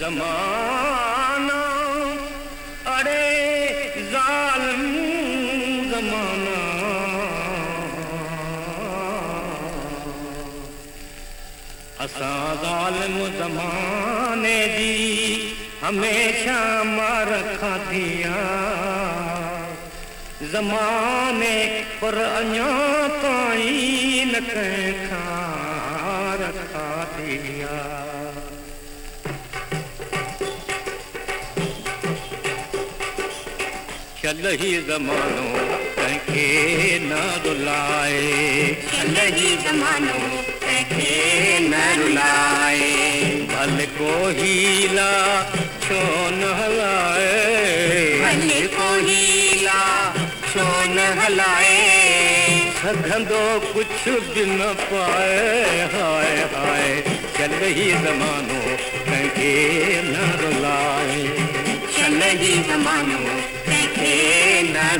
زمانہ۔ اڑے ظالم زمانہ۔ اساں ظالم زمانے دی، ہمیشہ مار کھادیاں زمانے پر انیا تائیں نہ کھا رکھا دیا چل ہی زمانو کنکھے نہ رلائے۔ چل ہی زمانو کنکھے نہ رلائے۔ بھل کو ہیلا چھون ہلائے۔ بھل کو ہیلا چھون ہلائے۔ سگھندو کچھ بھی نہ پائے۔ ہائے ہائے چل ہی زمانو کنکھے نہ رلائے۔ چل ہی زمانو کنکھے نہ رلائے اب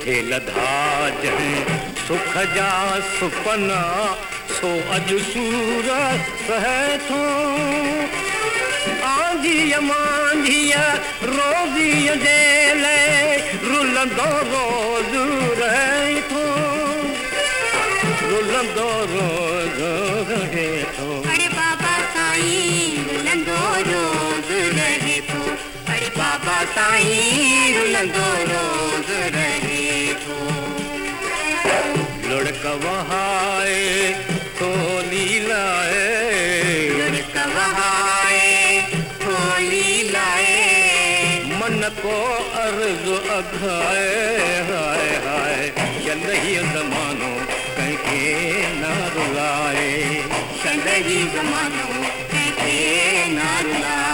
تھے لدھا جہیں سکھ جا سپنا سو اج سورت سہ تھو آندھی ماندھی روزی جیلے رلندو روز رہے تھو رلندو روز رہے تھو ارے بابا سائیں رلندو روز رہے تو ارے بابا سائیں رلندو روز رہے تو لڑک وہائے تو لیلائے کو عرض اگھائے ہائے ہائے چل رہی زمانو کہیں کے نہ رلائے۔ چندگی زمانو کے نہ رلائے۔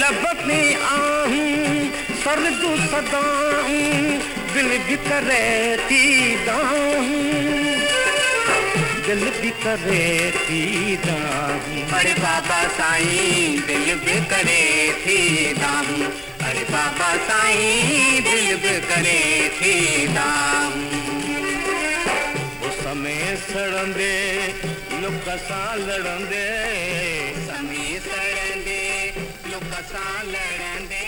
لب میں آہوں سرد سداؤں دل بھی کرے تی داہوں دل بھی کرے تھی داہوں ارے بابا سائیں، دل بھی کرے تھی داہوں ارے بابا سائیں، دل بھی کرے تھی داہوں சமேசடந்தே லுக்கசாலடந்தே சமேசடந்தே லுக்கசாலடந்தே